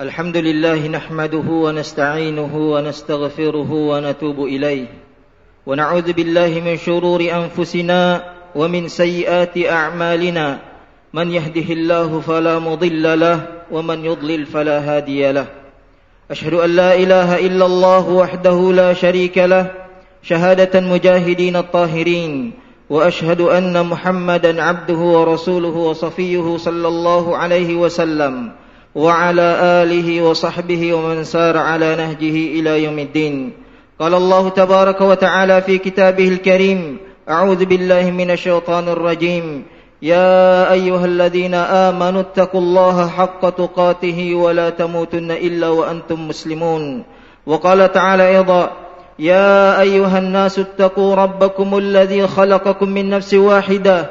الحمد لله نحمده ونستعينه ونستغفره ونتوب إليه. ونعوذ بالله من شرور أنفسنا ومن سيئات أعمالنا. من يهده الله فلا مضل له ومن يضلل فلا هادي له. أشهد أن لا إله إلا الله وحده لا شريك له. شهادة مجاهدين الطاهرين. وأشهد أن محمدا عبده ورسوله وصفيه صلى الله عليه وسلم. وعلى آله وصحبه ومن سار على نهجه إلى يوم الدين. قال الله تبارك وتعالى في كتابه الكريم أعوذ بالله من الشيطان الرجيم. يا أيها الذين آمنوا اتقوا الله حق تقاته ولا تموتن إلا وأنتم مسلمون. وقال تعالى أيضا يا أيها الناس اتقوا ربكم الذي خلقكم من نفس واحدة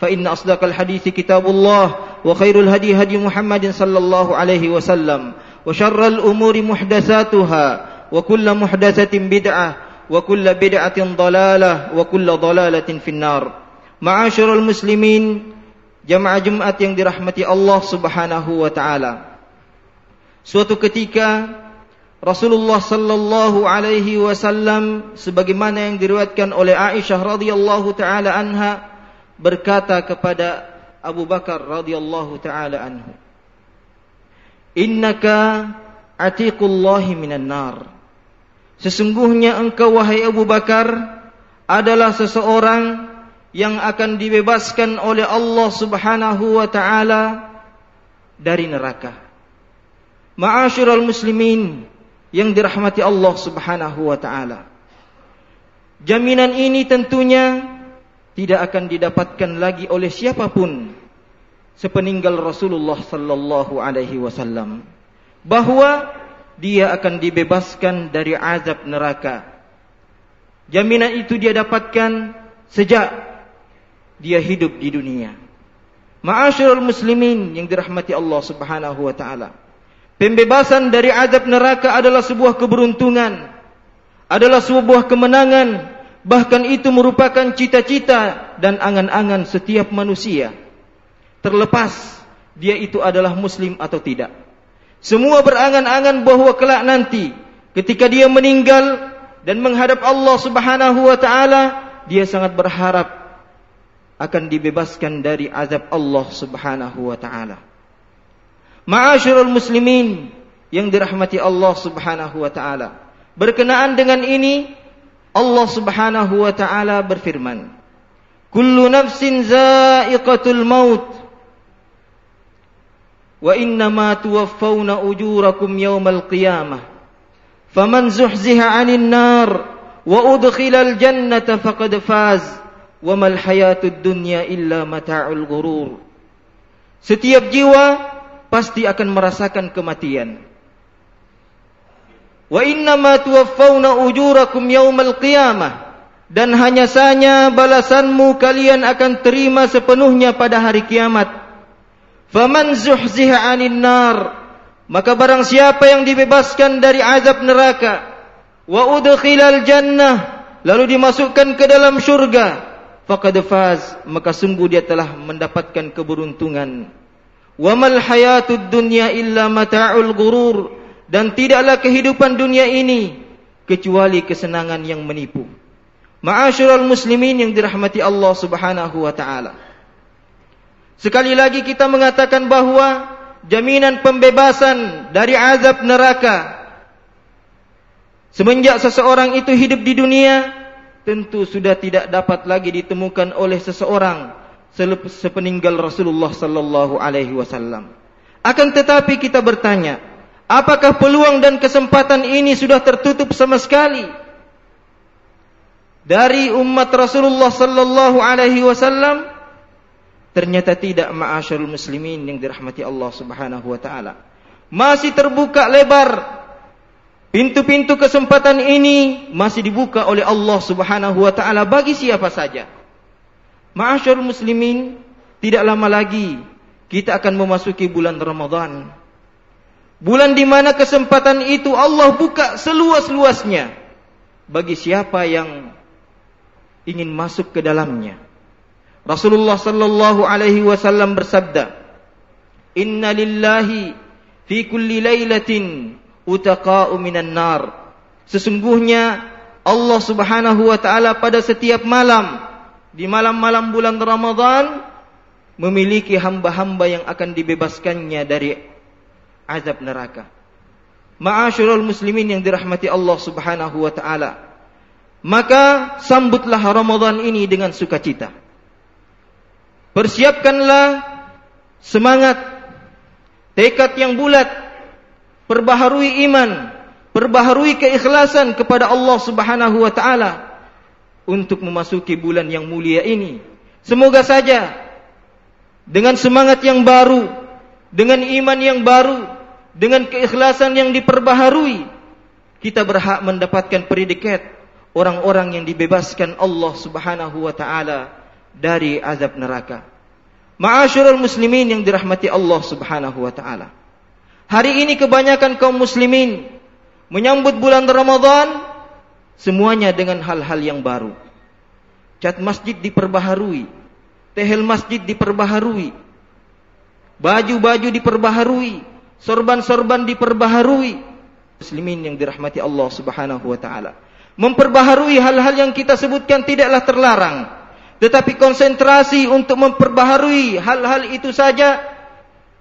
فإن أصدق الحديث كتاب الله وخير الهدي هدي محمد صلى الله عليه وسلم وشر الأمور محدثاتها وكل محدثة بدعة وكل بدعة ضلالة وكل ضلالة في النار. معاشر المسلمين جمع جمعة yang dirahmati الله سبحانه وتعالى سوة كتيكا رسول suatu ketika Rasulullah sallallahu alaihi wasallam sebagaimana yang أولي عائشة رضي الله تعالى عنها berkata kepada Abu Bakar radhiyallahu taala anhu Innaka atiqullahi minan nar Sesungguhnya engkau wahai Abu Bakar adalah seseorang yang akan dibebaskan oleh Allah Subhanahu wa taala dari neraka. Ma'asyiral muslimin yang dirahmati Allah Subhanahu wa taala. Jaminan ini tentunya tidak akan didapatkan lagi oleh siapa pun sepeninggal Rasulullah sallallahu alaihi wasallam bahwa dia akan dibebaskan dari azab neraka. Jaminan itu dia dapatkan sejak dia hidup di dunia. Ma'asyiral muslimin yang dirahmati Allah Subhanahu wa taala. Pembebasan dari azab neraka adalah sebuah keberuntungan, adalah sebuah kemenangan Bahkan itu merupakan cita-cita dan angan-angan setiap manusia. Terlepas dia itu adalah muslim atau tidak. Semua berangan-angan bahwa kelak nanti ketika dia meninggal dan menghadap Allah Subhanahu wa taala, dia sangat berharap akan dibebaskan dari azab Allah Subhanahu wa taala. Ma'asyiral muslimin yang dirahmati Allah Subhanahu wa taala. Berkenaan dengan ini, Allah Subhanahu wa taala berfirman, "Kullu nafsin za'iqatul maut wa innama tuwaffawna ujurakum yawmal qiyamah. Faman zuhziha 'anil nar wa udkhilal jannata faqad faz wa mal hayatud dunya illa mata'ul ghurur." Setiap jiwa pasti akan merasakan kematian. Wa innama tuwaffawna ujurakum yaumal qiyamah. Dan hanya saja balasanmu kalian akan terima sepenuhnya pada hari kiamat. Faman zuhziha 'anil nar maka barang siapa yang dibebaskan dari azab neraka wa udkhilal jannah lalu dimasukkan ke dalam surga faqad faz maka sungguh dia telah mendapatkan keberuntungan. Wa mal hayatud dunya illa mata'ul ghurur dan tidaklah kehidupan dunia ini kecuali kesenangan yang menipu. Ma'asyiral muslimin yang dirahmati Allah Subhanahu wa taala. Sekali lagi kita mengatakan bahwa jaminan pembebasan dari azab neraka semenjak seseorang itu hidup di dunia tentu sudah tidak dapat lagi ditemukan oleh seseorang sepeninggal Rasulullah sallallahu alaihi wasallam. Akan tetapi kita bertanya, Apakah peluang dan kesempatan ini sudah tertutup sama sekali dari umat Rasulullah sallallahu alaihi wasallam? Ternyata tidak ma'asyarul muslimin yang dirahmati Allah Subhanahu wa taala. Masih terbuka lebar Pintu-pintu kesempatan ini masih dibuka oleh Allah Subhanahu wa taala bagi siapa saja. Ma'asyarul muslimin, tidak lama lagi kita akan memasuki bulan Ramadan. Bulan di mana kesempatan itu Allah buka seluas-luasnya bagi siapa yang ingin masuk ke dalamnya. Rasulullah sallallahu alaihi wasallam bersabda, "Inna lillahi fi kulli lailatin utaqa'u minan nar. Sesungguhnya Allah Subhanahu wa taala pada setiap malam di malam-malam bulan Ramadan memiliki hamba-hamba yang akan dibebaskannya dari azab neraka. Ma'asyiral muslimin yang dirahmati Allah Subhanahu wa taala. Maka sambutlah Ramadan ini dengan sukacita. Persiapkanlah semangat tekad yang bulat perbaharui iman, perbaharui keikhlasan kepada Allah Subhanahu wa taala untuk memasuki bulan yang mulia ini. Semoga saja dengan semangat yang baru, dengan iman yang baru, dengan keikhlasan yang diperbaharui, kita berhak mendapatkan predikat orang-orang yang dibebaskan Allah Subhanahu wa taala dari azab neraka. Ma'asyiral muslimin yang dirahmati Allah Subhanahu wa taala. Hari ini kebanyakan kaum muslimin menyambut bulan Ramadan semuanya dengan hal-hal yang baru. Cat masjid diperbaharui, tehel masjid diperbaharui, baju-baju diperbaharui, sorban-sorban diperbaharui. Muslimin yang dirahmati Allah Subhanahu wa taala. Memperbaharui hal-hal yang kita sebutkan tidaklah terlarang, tetapi konsentrasi untuk memperbaharui hal-hal itu saja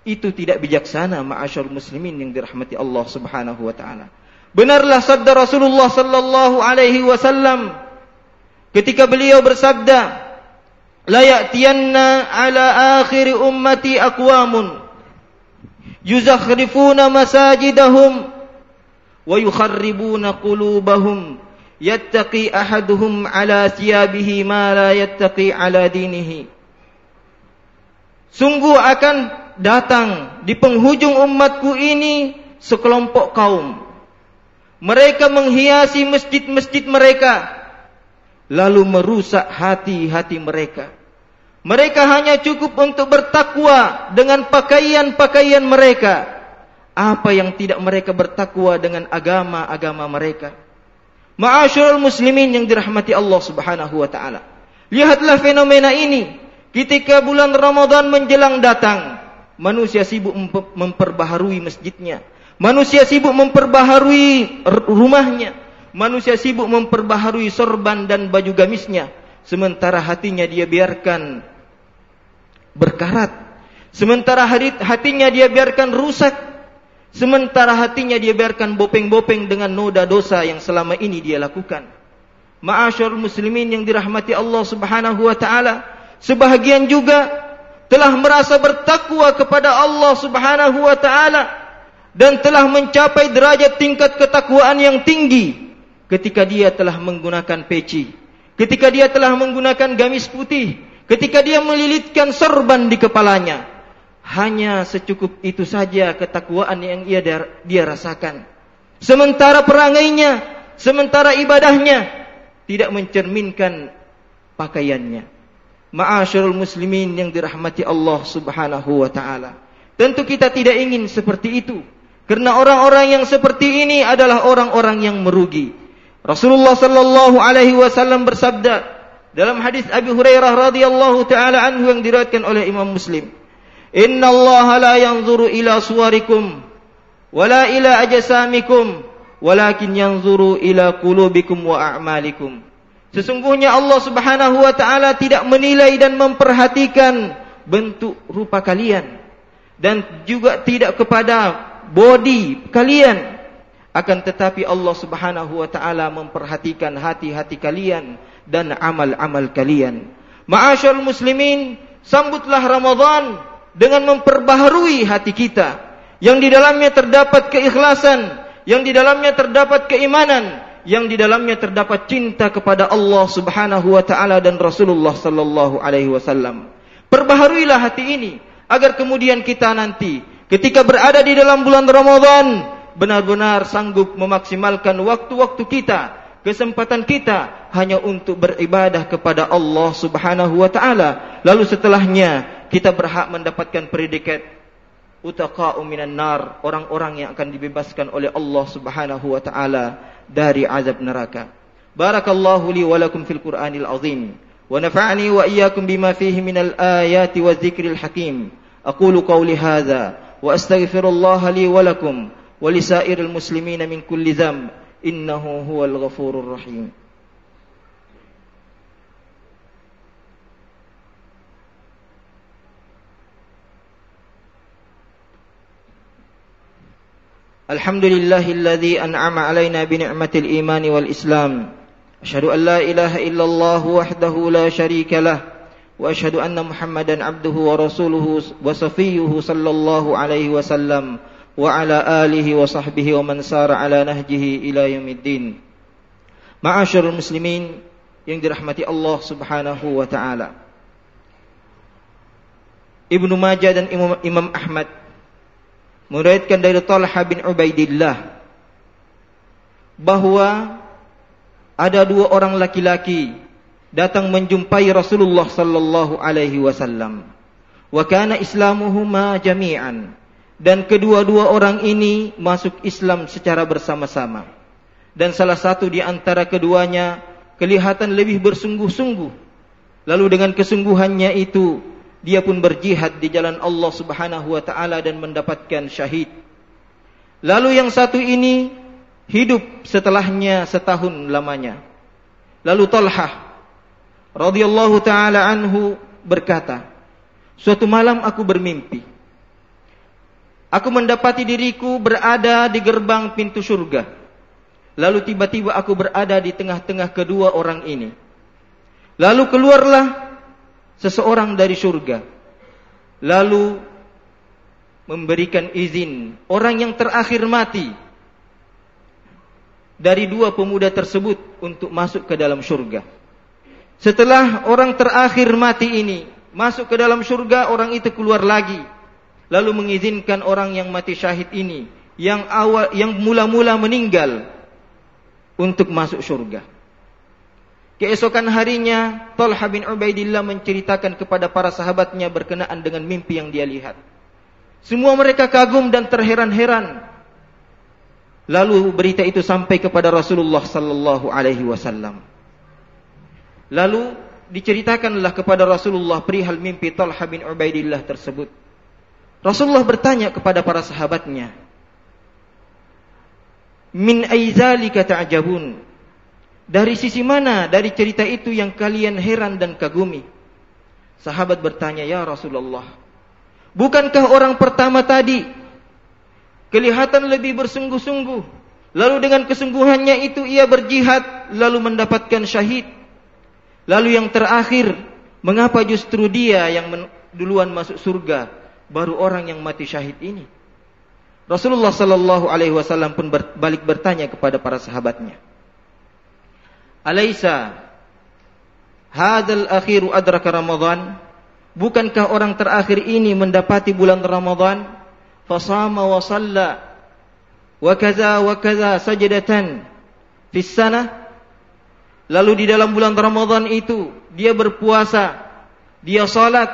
itu tidak bijaksana ma'asyar muslimin yang dirahmati Allah Subhanahu wa taala. Benarlah sabda Rasulullah sallallahu alaihi wasallam ketika beliau bersabda, "La ya'tiyanna ala akhir ummati aqwamun yuzakhrifuna masajidahum wa yukharribuna qulubahum yattaqi ahaduhum ala thiyabihi ma la yattaqi ala dinihi." Sungguh akan datang di penghujung umatku ini sekelompok kaum. Mereka menghiasi masjid-masjid mereka lalu merusak hati-hati mereka. Mereka hanya cukup untuk bertakwa dengan pakaian-pakaian mereka. Apa yang tidak mereka bertakwa dengan agama-agama mereka. Ma'asyurul muslimin yang dirahmati Allah subhanahu wa ta'ala. Lihatlah fenomena ini. Ketika bulan Ramadan menjelang datang. Manusia sibuk memperbaharui masjidnya. Manusia sibuk memperbaharui rumahnya. Manusia sibuk memperbaharui sorban dan baju gamisnya. Sementara hatinya dia biarkan berkarat. Sementara hatinya dia biarkan rusak. Sementara hatinya dia biarkan bopeng-bopeng dengan noda dosa yang selama ini dia lakukan. Ma'asyur muslimin yang dirahmati Allah subhanahu wa ta'ala. Sebahagian juga telah merasa bertakwa kepada Allah Subhanahu wa taala dan telah mencapai derajat tingkat ketakwaan yang tinggi ketika dia telah menggunakan peci, ketika dia telah menggunakan gamis putih, ketika dia melilitkan sorban di kepalanya. Hanya secukup itu saja ketakwaan yang ia dia rasakan. Sementara perangainya, sementara ibadahnya tidak mencerminkan pakaiannya. Ma'asyarul muslimin yang dirahmati Allah subhanahu wa ta'ala. Tentu kita tidak ingin seperti itu. Karena orang-orang yang seperti ini adalah orang-orang yang merugi. Rasulullah sallallahu alaihi wasallam bersabda dalam hadis Abi Hurairah radhiyallahu taala anhu yang diriwayatkan oleh Imam Muslim. Inna Allah la yanzuru ila suwarikum wala ila ajsamikum walakin yanzuru ila qulubikum wa a'malikum. Sesungguhnya Allah Subhanahu wa taala tidak menilai dan memperhatikan bentuk rupa kalian dan juga tidak kepada body kalian akan tetapi Allah Subhanahu wa taala memperhatikan hati-hati kalian dan amal-amal kalian. Ma'asyal muslimin, sambutlah Ramadan dengan memperbaharui hati kita yang di dalamnya terdapat keikhlasan, yang di dalamnya terdapat keimanan, yang di dalamnya terdapat cinta kepada Allah Subhanahu wa taala dan Rasulullah sallallahu alaihi wasallam. Perbaharuilah hati ini agar kemudian kita nanti ketika berada di dalam bulan Ramadan benar-benar sanggup memaksimalkan waktu-waktu kita, Kesempatan kita hanya untuk beribadah kepada Allah Subhanahu wa taala. Lalu setelahnya kita berhak mendapatkan predikat utaqa'u minan nar, orang-orang yang akan dibebaskan oleh Allah Subhanahu wa taala dari azab neraka. Barakallahu li wa lakum fil Qur'anil azim wa nafa'ani wa iyyakum bima fihi minal ayati wa dzikril hakim. Aqulu qawli hadza wa astaghfirullah li wa lakum wa li sa'iril muslimin min kulli dzamb. إنه هو الغفور الرحيم. الحمد لله الذي أنعم علينا بنعمة الإيمان والإسلام أشهد أن لا إله إلا الله وحده لا شريك له وأشهد أن محمدا عبده ورسوله وصفيه صلى الله عليه وسلم وعلى آله وصحبه ومن سار على نهجه إلى يوم الدين معاشر المسلمين yang dirahmati Allah Subhanahu wa taala. Ibnu Majah dan Imam, Imam Ahmad meriwayatkan dari Talha bin Ubaidillah bahwa ada dua orang laki-laki datang menjumpai Rasulullah sallallahu alaihi wasallam. Wa kana islamuhuma jami'an. Dan kedua-dua orang ini masuk Islam secara bersama-sama. Dan salah satu di antara keduanya kelihatan lebih bersungguh-sungguh. Lalu dengan kesungguhannya itu dia pun berjihad di jalan Allah Subhanahu wa taala dan mendapatkan syahid. Lalu yang satu ini hidup setelahnya setahun lamanya. Lalu Talhah radhiyallahu taala anhu berkata, "Suatu malam aku bermimpi. Aku mendapati diriku berada di gerbang pintu surga. Lalu tiba-tiba aku berada di tengah-tengah kedua orang ini. Lalu keluarlah seseorang dari surga. Lalu memberikan izin orang yang terakhir mati dari dua pemuda tersebut untuk masuk ke dalam surga. Setelah orang terakhir mati ini masuk ke dalam surga, orang itu keluar lagi. Lalu mengizinkan orang yang mati syahid ini yang awal yang mula-mula meninggal untuk masuk surga. Keesokan harinya Talha bin Ubaidillah menceritakan kepada para sahabatnya berkenaan dengan mimpi yang dia lihat. Semua mereka kagum dan terheran-heran Lalu berita itu sampai kepada Rasulullah sallallahu alaihi wasallam. Lalu diceritakanlah kepada Rasulullah perihal mimpi Talha bin Ubaidillah tersebut. Rasulullah bertanya kepada para sahabatnya, "Min aizalika ta'jabun?" Dari sisi mana dari cerita itu yang kalian heran dan kagumi? Sahabat bertanya, "Ya Rasulullah, bukankah orang pertama tadi kelihatan lebih bersungguh-sungguh. Lalu dengan kesungguhannya itu ia berjihad lalu mendapatkan syahid. Lalu yang terakhir, mengapa justru dia yang duluan masuk surga baru orang yang mati syahid ini. Rasulullah Sallallahu Alaihi Wasallam pun balik bertanya kepada para sahabatnya, Alaisa hadal akhiru adraka Ramadan? Bukankah orang terakhir ini mendapati bulan Ramadan? Fasama wa salla wa kaza wa kaza sajdatan fis. Lalu di dalam bulan Ramadan itu dia berpuasa, dia salat,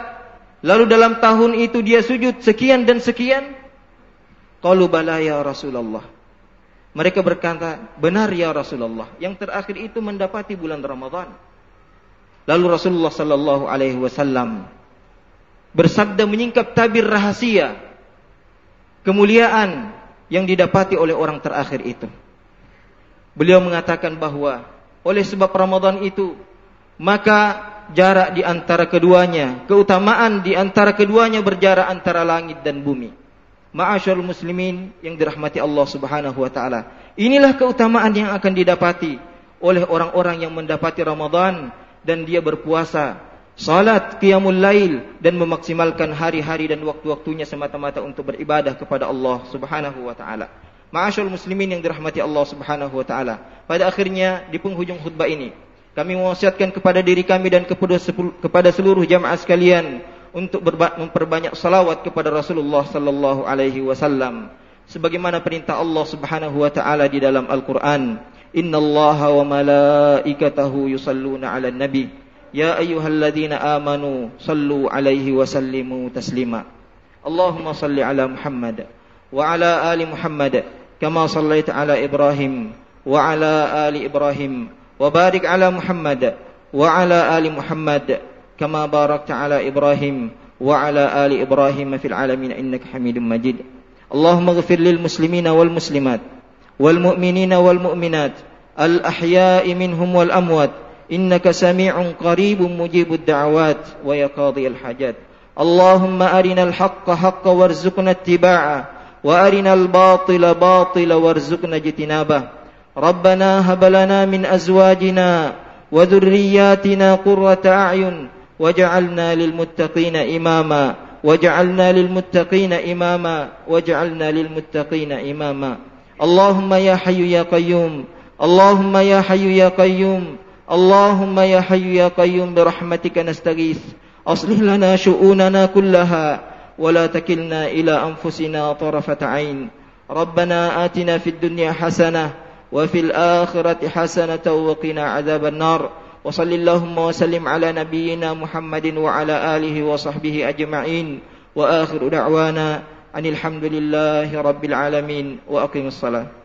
lalu dalam tahun itu dia sujud sekian dan sekian. Qalu bala ya Rasulullah. Mereka berkata benar ya Rasulullah. Yang terakhir itu mendapati bulan Ramadan. Lalu Rasulullah sallallahu alaihi wasallam bersabda menyingkap tabir rahasia kemuliaan yang didapati oleh orang terakhir itu. Beliau mengatakan bahwa oleh sebab Ramadan itu maka jarak di antara keduanya, keutamaan di antara keduanya berjarak antara langit dan bumi. Ma'asyarul muslimin yang dirahmati Allah Subhanahu wa taala. Inilah keutamaan yang akan didapati oleh orang-orang yang mendapati Ramadan dan dia berpuasa salat qiyamul lail dan memaksimalkan hari-hari dan waktu-waktunya semata-mata untuk beribadah kepada Allah Subhanahu wa taala. Muslimin yang dirahmati Allah Subhanahu wa taala. Pada akhirnya di penghujung khutbah ini kami mewasiatkan kepada diri kami dan kepada seluruh jamaah sekalian untuk memperbanyak salawat kepada Rasulullah sallallahu alaihi wasallam. Sebagaimana perintah Allah Subhanahu wa taala di dalam Al-Qur'an innallaha wa malaikatahu yusalluna 'alan nabi ya ayyuhalladzina amanu sallu 'alaihi wa sallimu taslima. Allahumma salli 'ala Muhammad wa 'ala ali Muhammad kama sallaita 'ala Ibrahim wa 'ala ali Ibrahim 'ala Muhammad wa 'ala ali Muhammad kama barakta 'ala Ibrahim وعلى آل إبراهيم في العالمين إنك حميد مجيد. اللهم اغفر للمسلمين والمسلمات والمؤمنين والمؤمنات الأحياء منهم والأموات إنك سميع قريب مجيب الدعوات ويا قاضي الحاجات. اللهم أرنا الحق حقا وارزقنا اتباعه وأرنا الباطل باطلا وارزقنا اجتنابه. ربنا هب لنا من أزواجنا وذرياتنا قرة أعين وجعلنا للمتقين إماما وجعلنا للمتقين إماما وجعلنا للمتقين إماما. اللهم يا حي يا قيوم اللهم يا حي يا قيوم اللهم يا حي يا قيوم برحمتك نستغيث. أصلح لنا شؤوننا كلها ولا تكلنا إلى أنفسنا طرفة عين. ربنا آتنا في الدنيا حسنة وفي الآخرة حسنة وقنا عذاب النار. وصل اللهم وسلم على نبينا محمد وعلى آله وصحبه أجمعين. وآخر دعوانا أن الحمد لله رب العالمين. وأقم الصلاة.